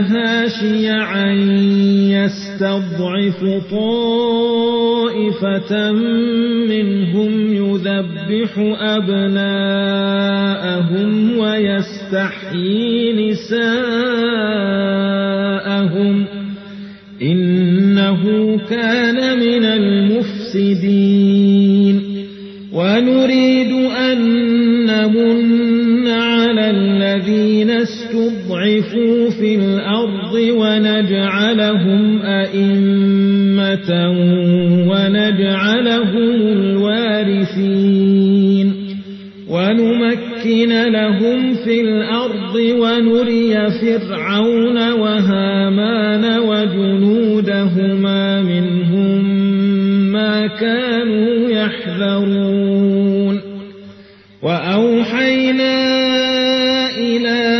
أهلها شيعا يستضعف طائفة منهم يذبح أبناءهم ويستحيي نساءهم إنه كان من المفسدين. ونريد أن نمن على الذين في الأرض ونجعلهم أئمة ونجعلهم الوارثين. ونمكن لهم في الأرض ونري فرعون وهامان وجنودهما منهم ما كانوا يحذرون. وأوحينا إلى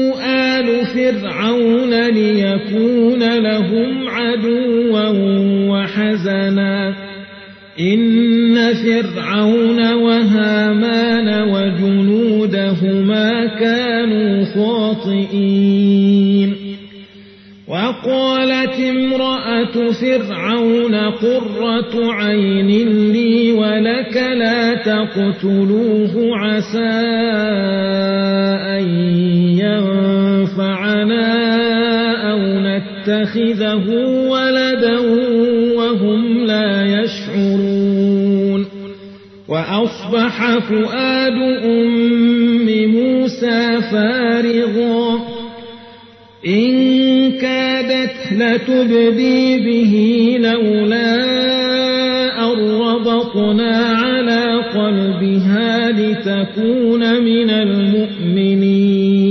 آل فرعون ليكون لهم عدوا وحزنا. إن فرعون وهامان وجنودهما كانوا خاطئين. وقالت امرأة فرعون قرة عين لي ولك لا تقتلوه عسى أن ينفعنا أو نتخذه ولدا وهم لا يشعرون وأصبح فؤاد أم موسى فارغا إن كادت لتبدي به لولا أن ربطنا على قلبها لتكون من المؤمنين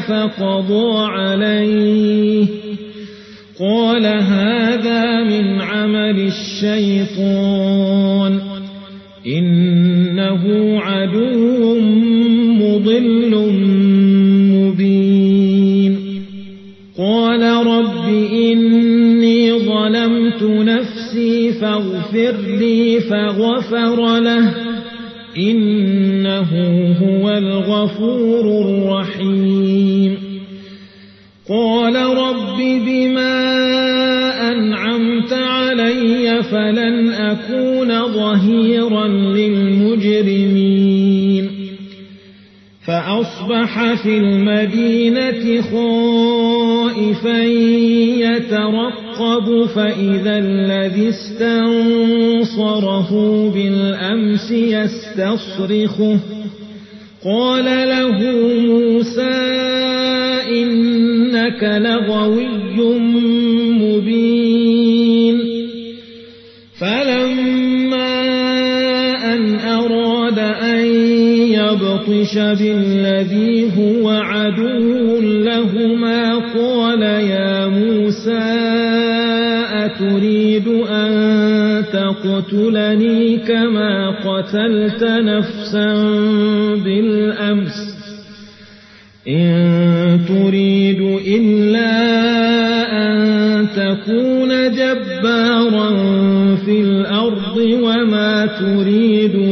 فقضى عليه. قال هذا من عمل الشيطان. إن إنه عدو في المدينة خائفا يترقب فإذا الذي استنصره بالأمس يستصرخه. قال له موسى إنك لغوي يبطش بالذي هو عدو لهما قال يا موسى أتريد أن تقتلني كما قتلت نفسا بالأمس إن تريد إلا أن تكون جبارا في الأرض وما تريد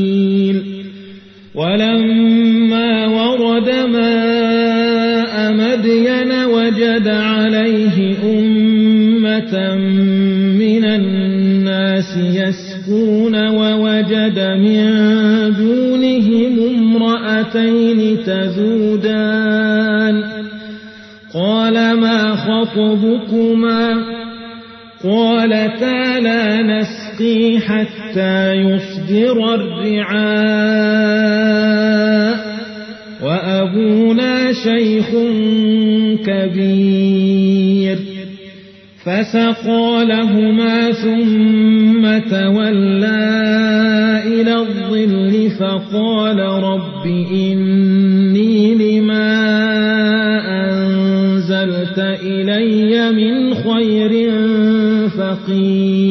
ولما ورد ماء مدين وجد عليه أمة من الناس يسكون ووجد من دونهم امرأتين تذودان. قال ما خطبكما؟ قالتا لا نسقي حتى يصدر الرعاء وأبونا شيخ كبير فسقى لهما ثم تولى إلى الظل فقال رب إني لما أنزلت إلي من خير فقير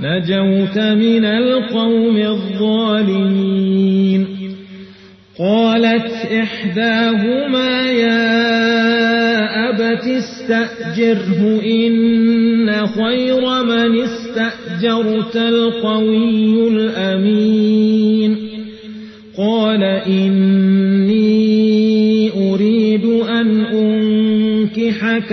نجوت من القوم الظالمين. قالت إحداهما يا أبت استأجره إن خير من استأجرت القوي الأمين. قال إني أريد أن أنكحك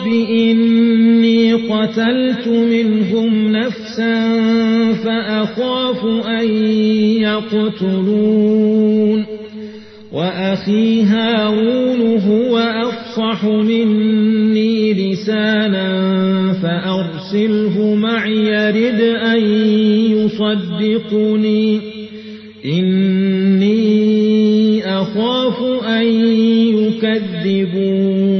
رب إني قتلت منهم نفسا فأخاف أن يقتلون وأخي هارون هو أفصح مني لسانا فأرسله معي يرد أن يصدقني إني أخاف أن يكذبون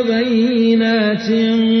مِّنْ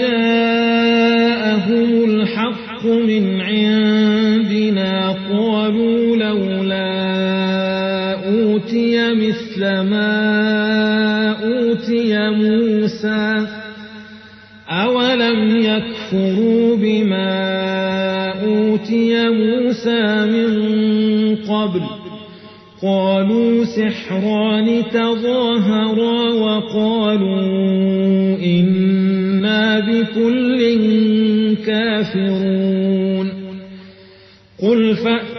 مثل ما أوتي موسى أولم يكفروا بما أوتي موسى من قبل؟ قالوا سحران تظاهرا وقالوا إنا بكل كافرون. قل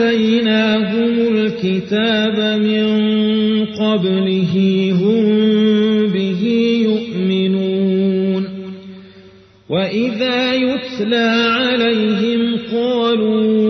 آتيناهم الكتاب من قبله هم به يؤمنون. وإذا يتلى عليهم قالوا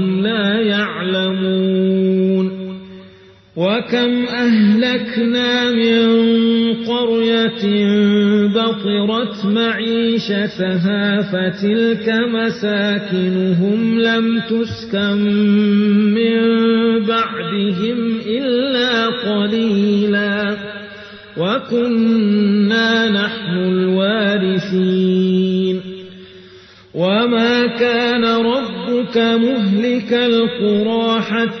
وكم أهلكنا من قرية بطرت معيشتها فتلك مساكنهم لم تسكن من بعدهم إلا قليلا وكنا نحن الوارثين وما كان ربك مهلك القرى حتى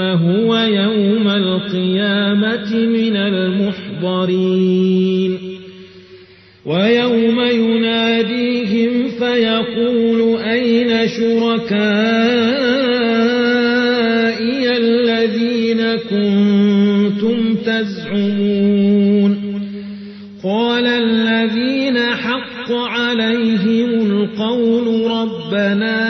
هو يوم القيامة من المحضرين. ويوم يناديهم فيقول أين شركائي الذين كنتم تزعمون؟ قال الذين حق عليهم القول ربنا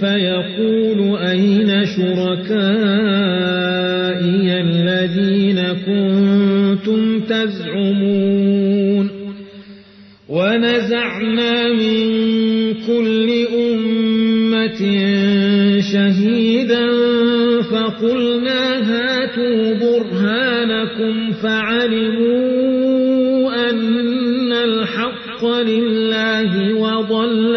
فيقول أين شركائي الذين كنتم تزعمون ونزعنا من كل أمة شهيدا فقلنا هاتوا برهانكم فعلموا أن الحق لله وضل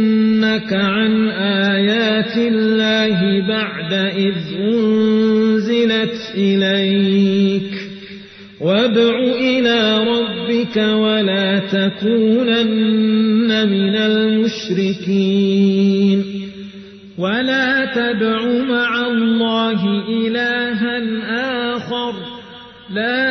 يصدنك عن آيات الله بعد إذ أنزلت إليك. وادع إلى ربك ولا تكونن من المشركين. ولا تدع مع الله إلها آخر. لا